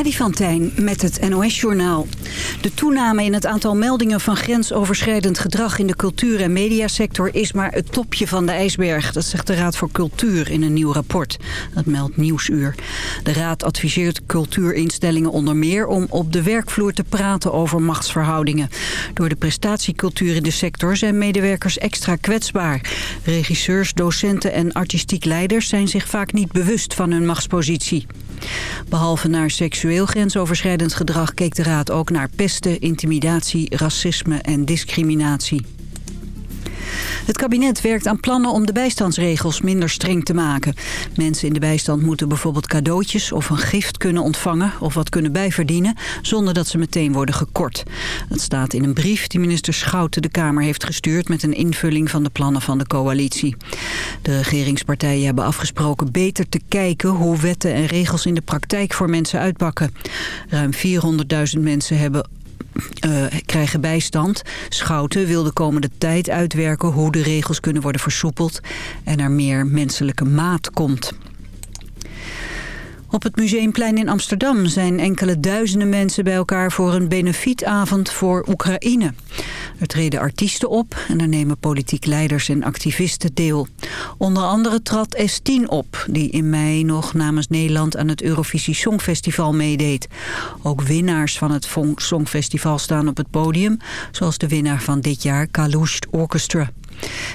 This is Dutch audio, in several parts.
Freddy van Tijn met het NOS-journaal. De toename in het aantal meldingen van grensoverschrijdend gedrag in de cultuur- en mediasector is maar het topje van de ijsberg. Dat zegt de Raad voor Cultuur in een nieuw rapport. Dat meldt Nieuwsuur. De Raad adviseert cultuurinstellingen onder meer om op de werkvloer te praten over machtsverhoudingen. Door de prestatiecultuur in de sector zijn medewerkers extra kwetsbaar. Regisseurs, docenten en artistiek leiders zijn zich vaak niet bewust van hun machtspositie. Behalve naar seksueel grensoverschrijdend gedrag keek de Raad ook naar pesten, intimidatie, racisme en discriminatie. Het kabinet werkt aan plannen om de bijstandsregels minder streng te maken. Mensen in de bijstand moeten bijvoorbeeld cadeautjes of een gift kunnen ontvangen... of wat kunnen bijverdienen, zonder dat ze meteen worden gekort. Dat staat in een brief die minister Schouten de Kamer heeft gestuurd... met een invulling van de plannen van de coalitie. De regeringspartijen hebben afgesproken beter te kijken... hoe wetten en regels in de praktijk voor mensen uitpakken. Ruim 400.000 mensen hebben uh, krijgen bijstand. Schouten wil de komende tijd uitwerken hoe de regels kunnen worden versoepeld en er meer menselijke maat komt. Op het Museumplein in Amsterdam zijn enkele duizenden mensen bij elkaar voor een benefietavond voor Oekraïne. Er treden artiesten op en er nemen politiek leiders en activisten deel. Onder andere trad S10 op, die in mei nog namens Nederland aan het Eurovisie Songfestival meedeed. Ook winnaars van het Songfestival staan op het podium, zoals de winnaar van dit jaar Kalush Orchestra.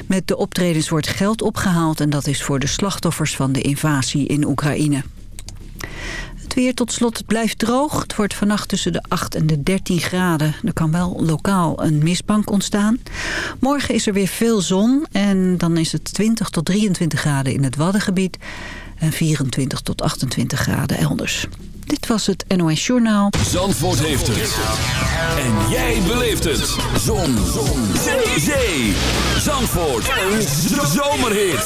Met de optredens wordt geld opgehaald en dat is voor de slachtoffers van de invasie in Oekraïne. Het weer tot slot blijft droog. Het wordt vannacht tussen de 8 en de 13 graden. Er kan wel lokaal een mistbank ontstaan. Morgen is er weer veel zon en dan is het 20 tot 23 graden in het Waddengebied... en 24 tot 28 graden elders. Dit was het NOS Journaal. Zandvoort heeft het. En jij beleeft het. Zon. Zon. Zee. Zandvoort. Een zomerhit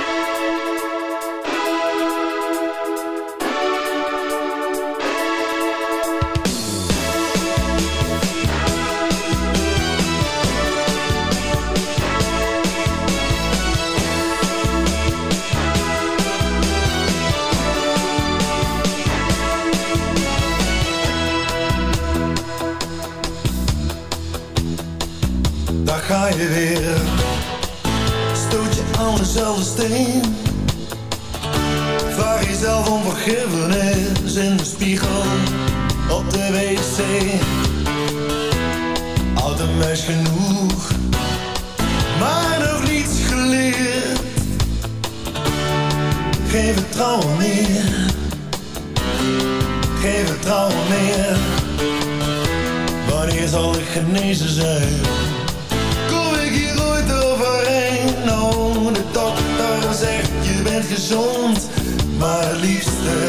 Vraag jezelf om vergiffenis in de spiegel op de wc. Oud en meis genoeg, maar nog niets geleerd. Geen vertrouwen meer, geen vertrouwen meer. Wanneer zal ik genezen zijn? Je bent gezond Maar liefste,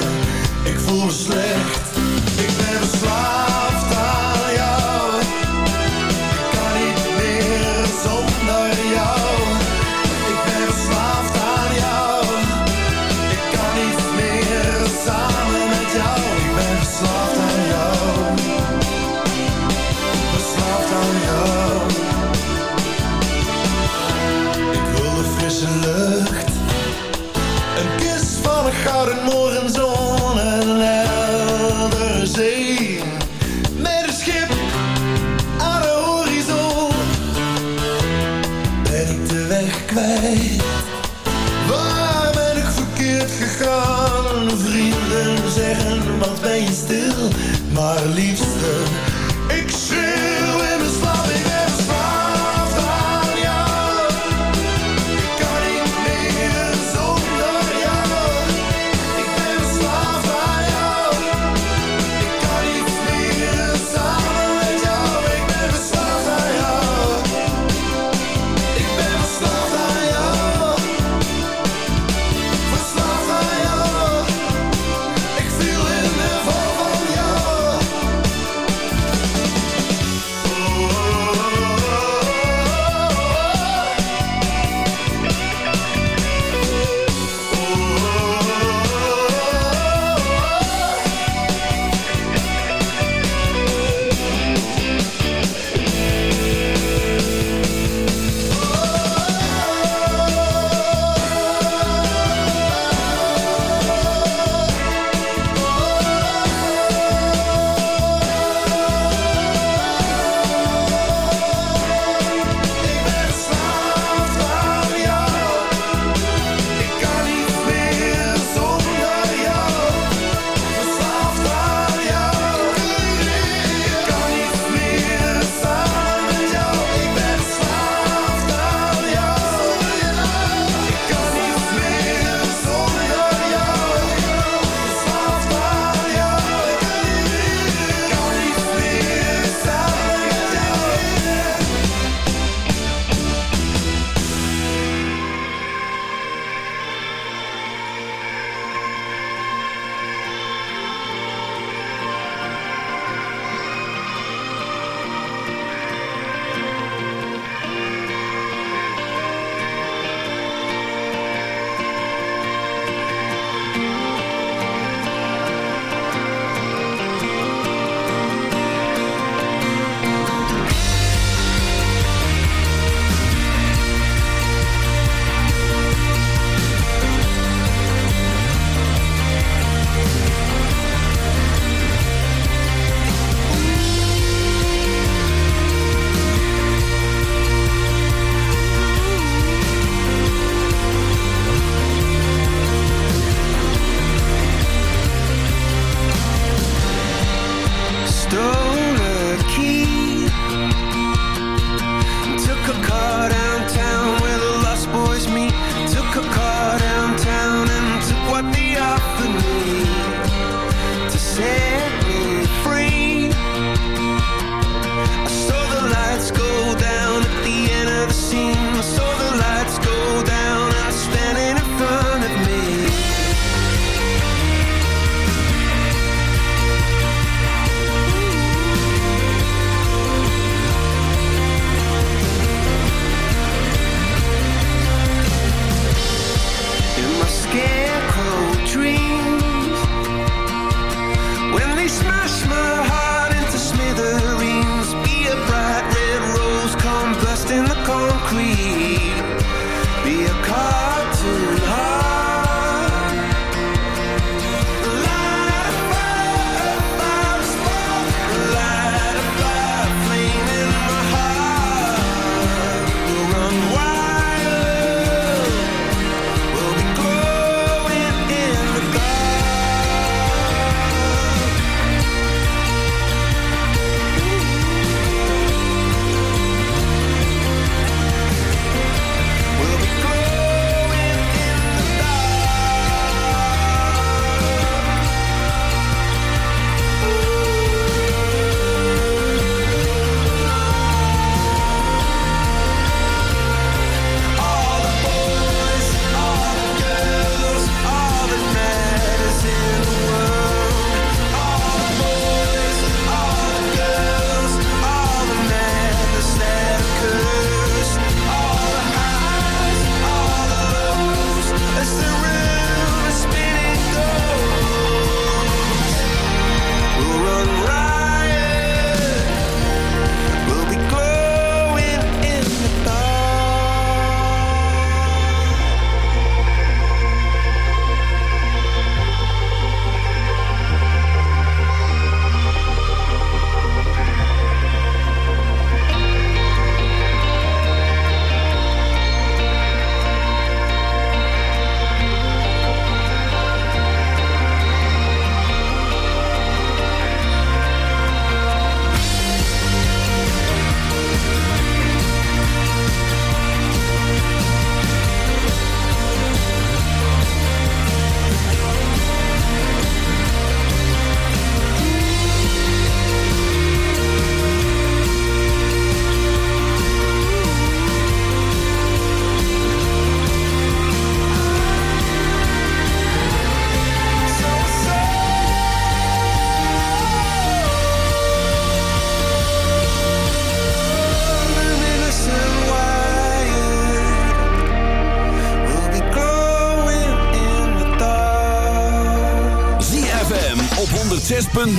ik voel me slecht. Ik ben verslaafd aan jou. Ik kan niet meer zonder jou. Ik ben verslaafd aan jou. Ik kan niet meer samen met jou. Ik ben verslaafd aan jou. Verslaafd aan jou. Frisse lucht. Een kus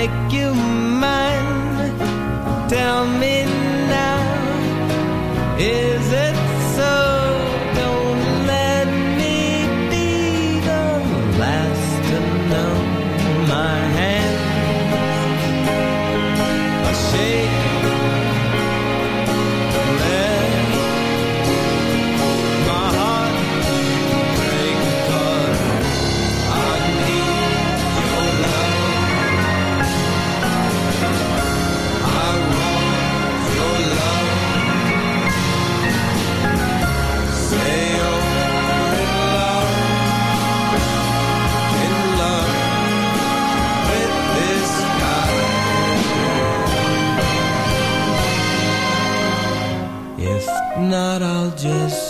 make you mine. Tell me not, I'll just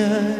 future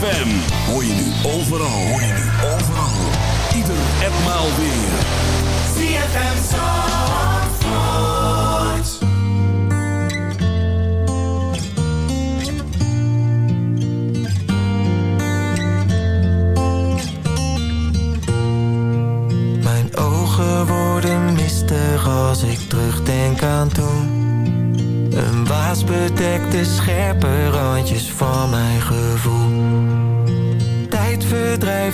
ZFM. Hoor je nu overal. Hoor je nu overal. Ieder en maal weer. ZFM Zandvoort. Mijn ogen worden mistig als ik terugdenk aan toen. Een waas bedekte de scherpe randjes van mijn gevoel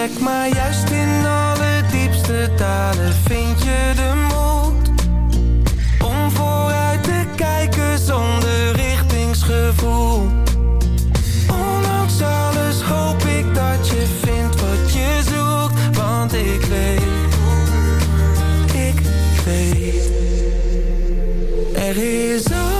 Kijk maar juist in alle diepste dalen vind je de moed om vooruit te kijken zonder richtingsgevoel. Ondanks alles hoop ik dat je vindt wat je zoekt, want ik weet, ik weet, er is ook.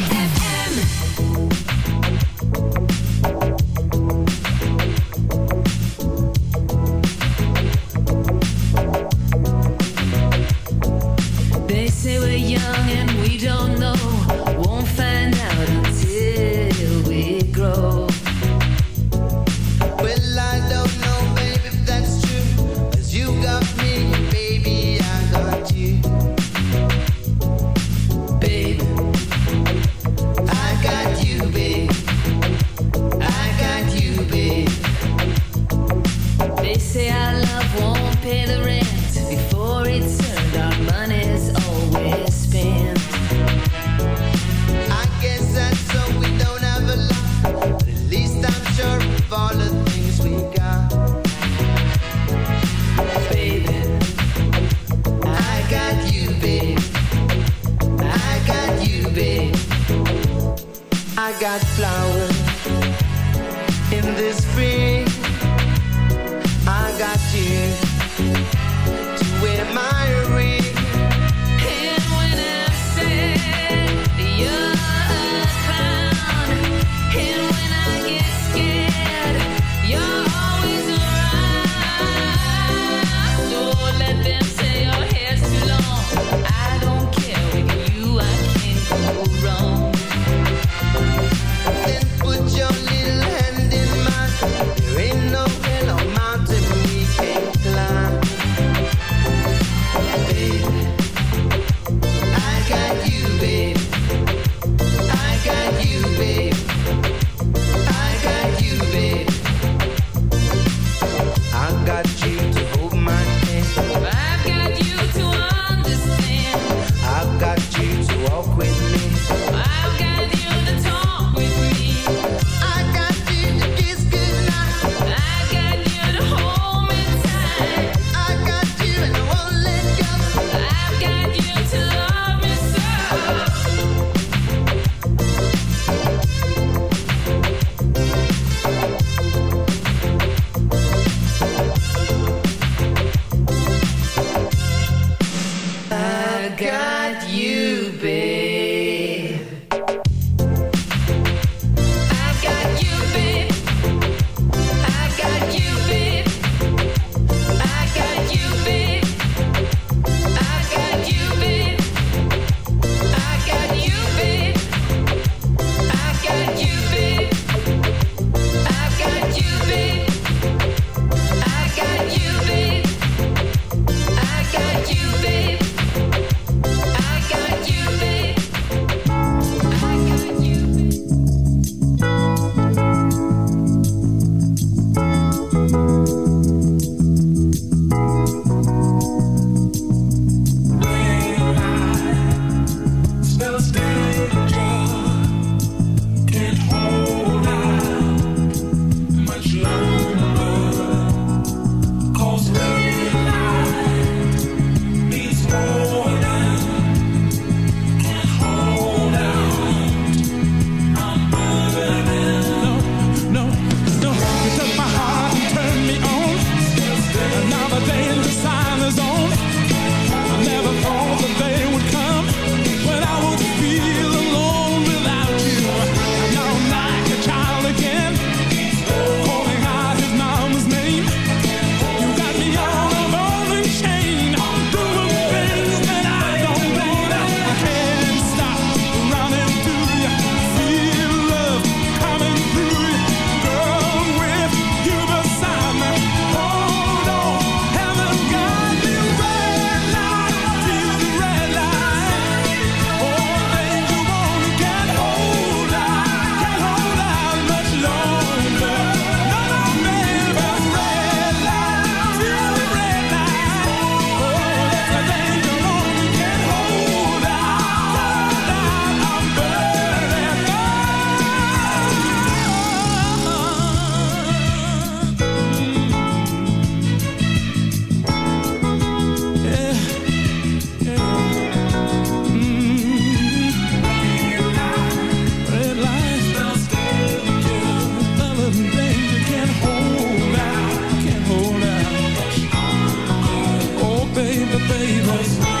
baby.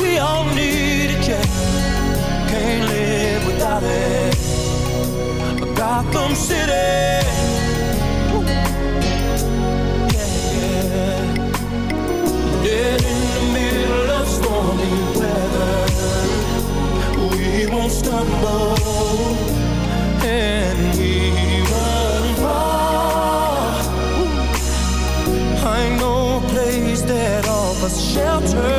We all need it, yeah. Can't live without it. A Gotham City. Yeah, in the middle of stormy weather. We won't stumble and we won't fall. I know a place that offers shelter.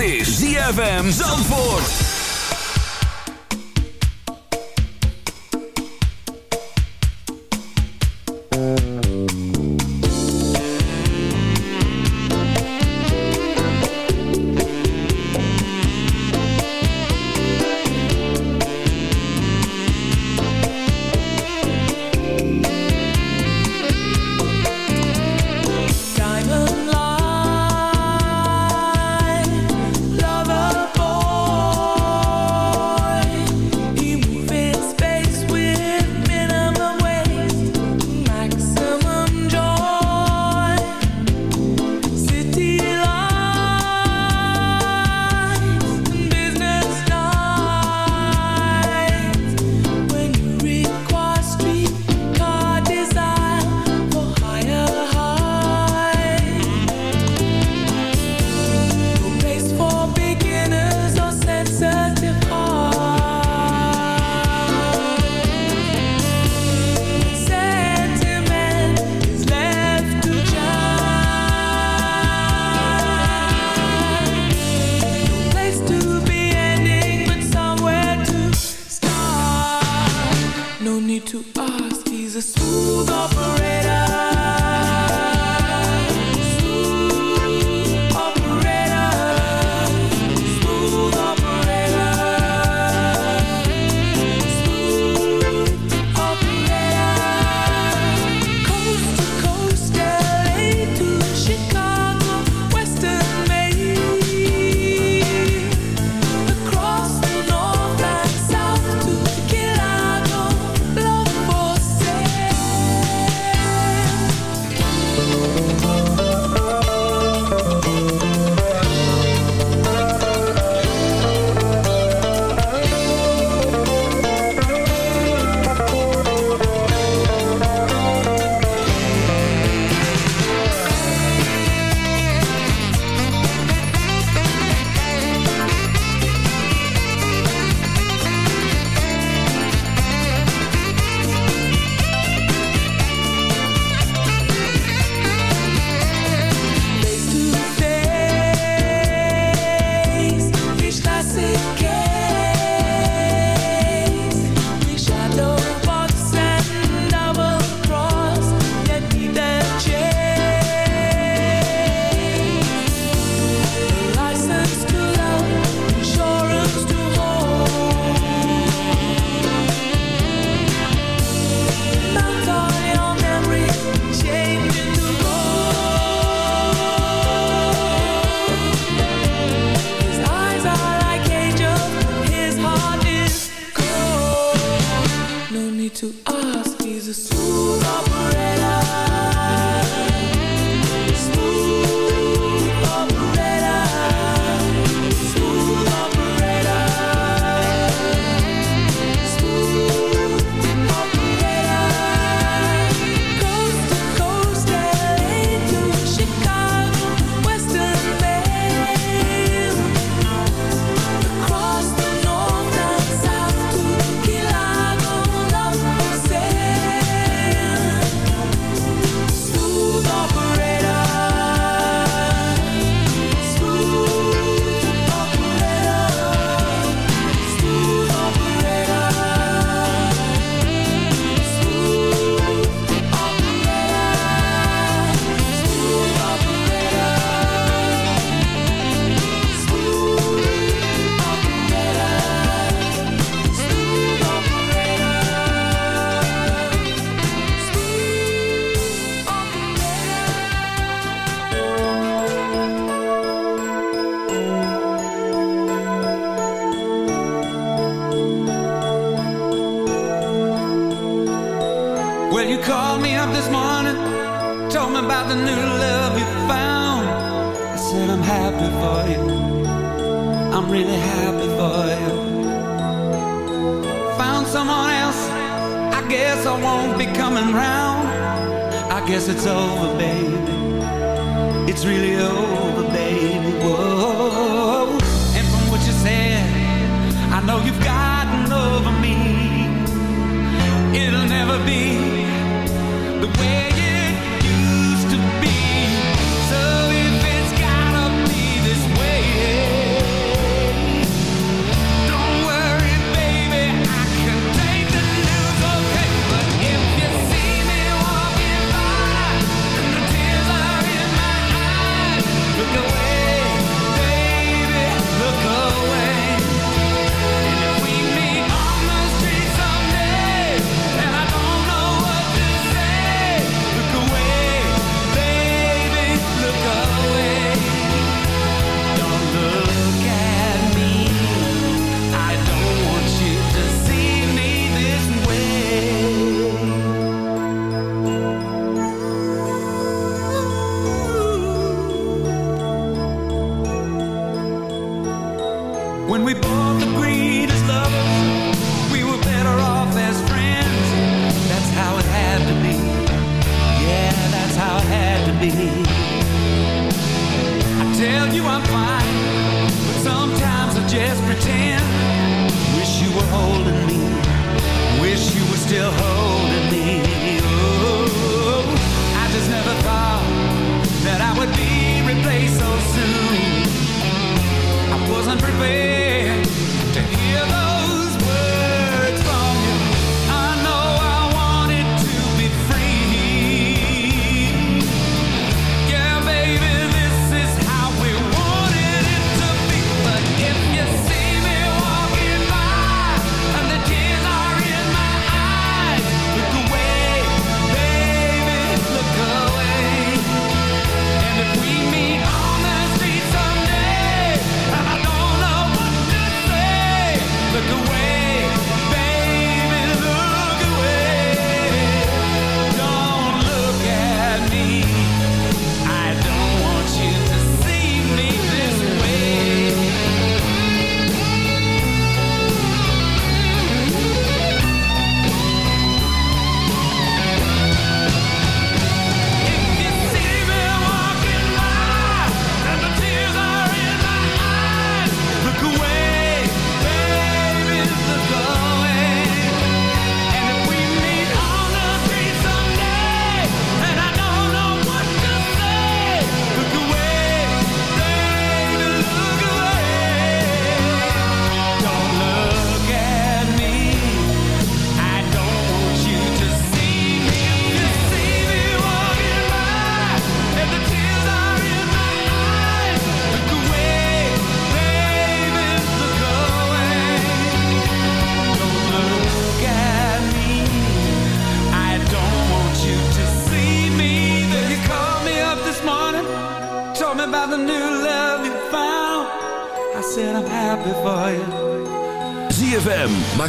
Is ZFM Zandvoort.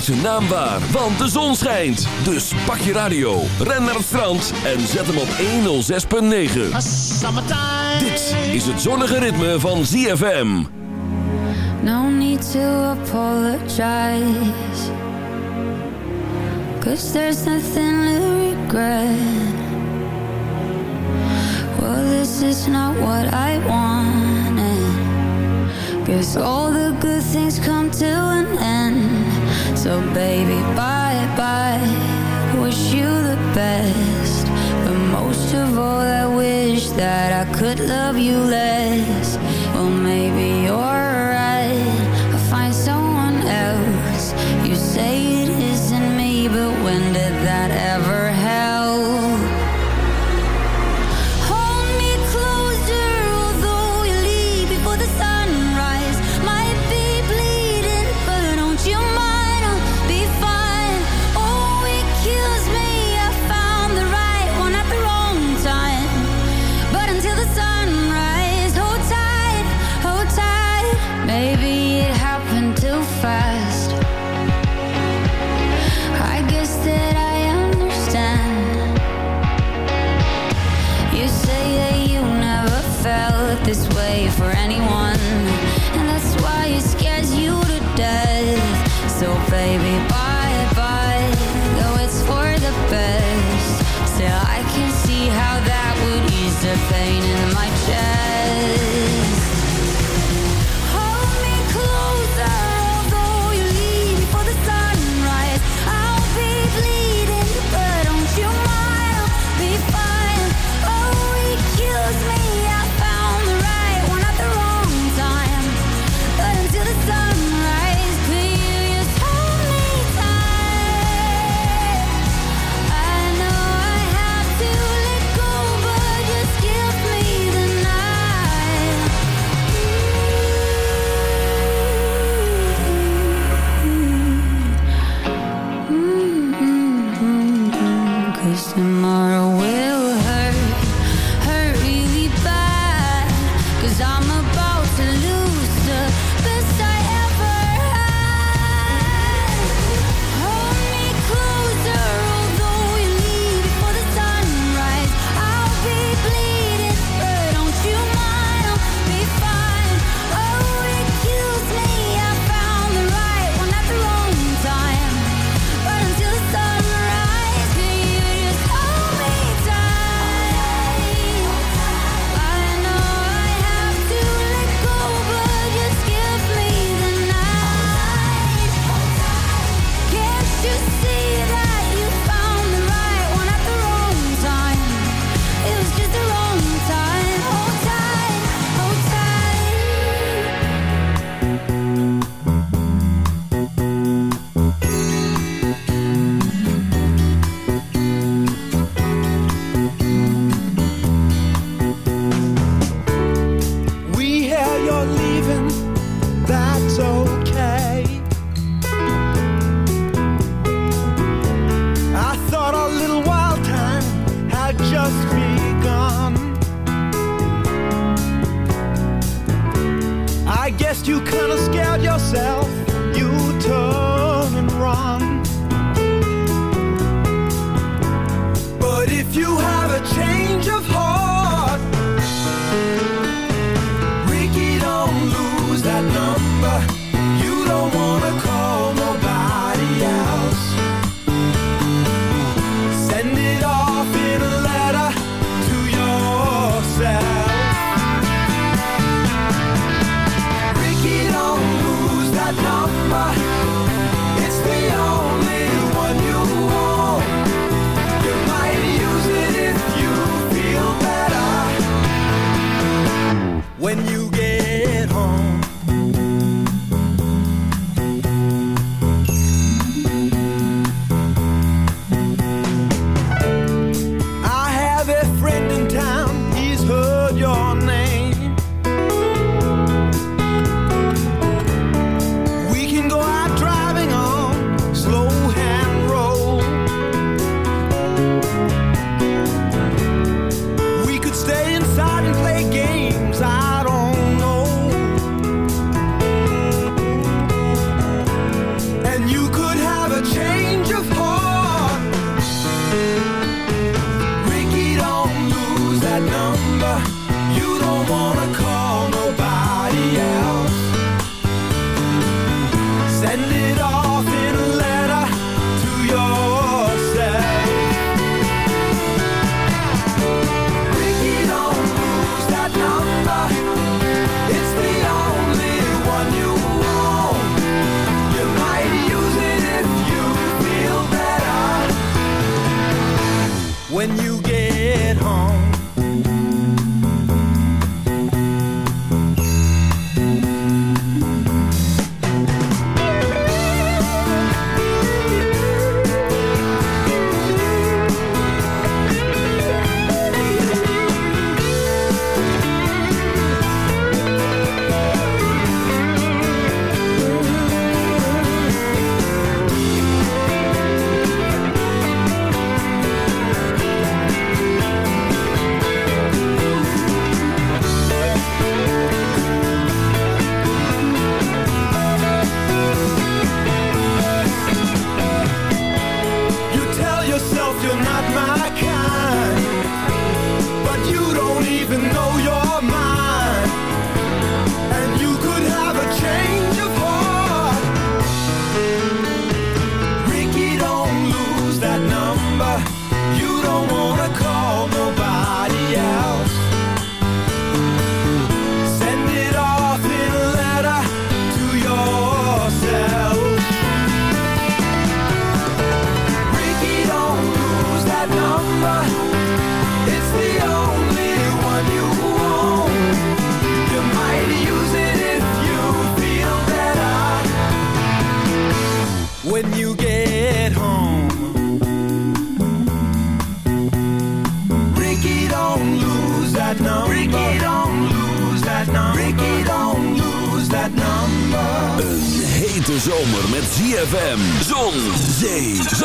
maak zijn naam waar, want de zon schijnt. Dus pak je radio, ren naar het strand en zet hem op 106.9. Dit is het zonnige ritme van ZFM. No need to apologize. Cause there's nothing to regret. Well, this is not what I want Guess all the good things come to an end So baby, bye bye. Wish you the best. But most of all, I wish that I could love you less. Well, maybe you're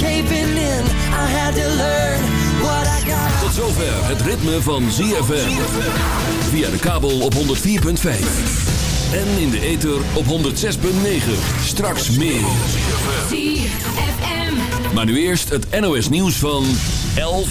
caving in. I had to learn what I got. Tot zover het ritme van ZFM. Via de kabel op 104.5. En in de ether op 106.9. Straks meer. ZFM. Maar nu eerst het NOS nieuws van 11